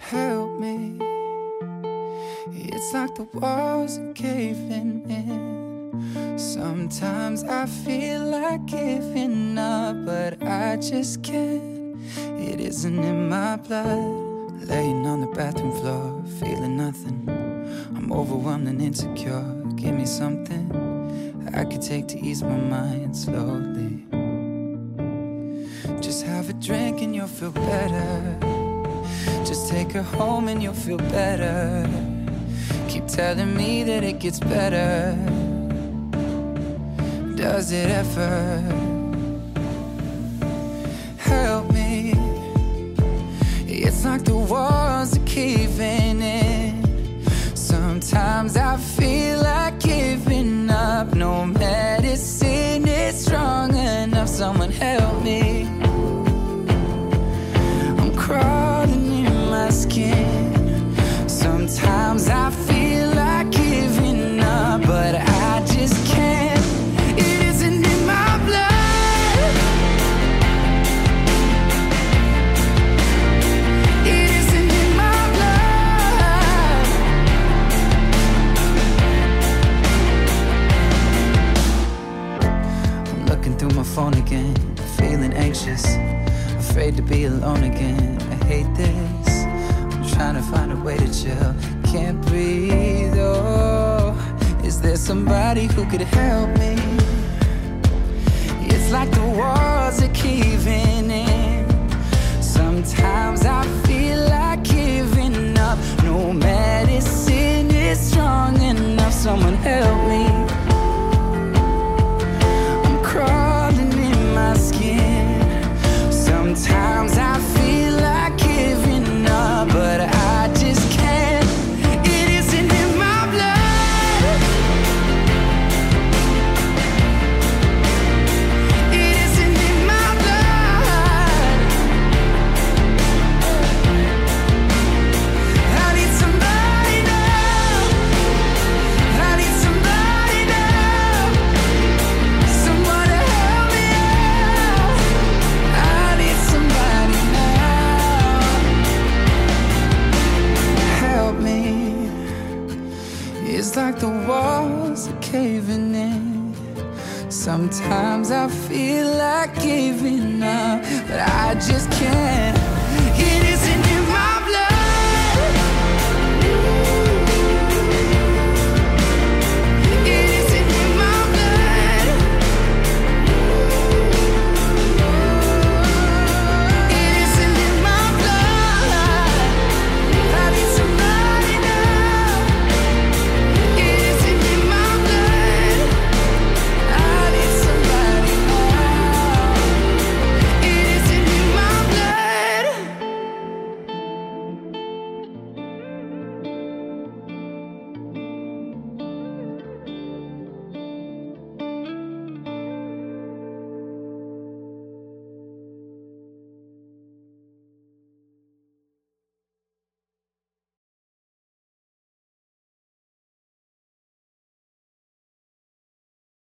help me. It's like the walls are caving in. Sometimes I feel like giving up, but I just can't. It isn't in my blood. Laying on the bathroom floor, feeling nothing. I'm overwhelmed and insecure. Give me something I could take to ease my mind slowly. Just have a drink and you'll feel better. Just take her home and you'll feel better. Keep telling me that it gets better. Does it ever? Help me. It's like the walls are caving in. Sometimes I feel like giving up. No medicine is strong enough. Someone help me. Phone again, feeling anxious, afraid to be alone again. I hate this. I'm trying to find a way to chill, can't breathe. Oh, is there somebody who could help me? It's like the walls are caving caving in. Sometimes I feel like giving up, but I just can't.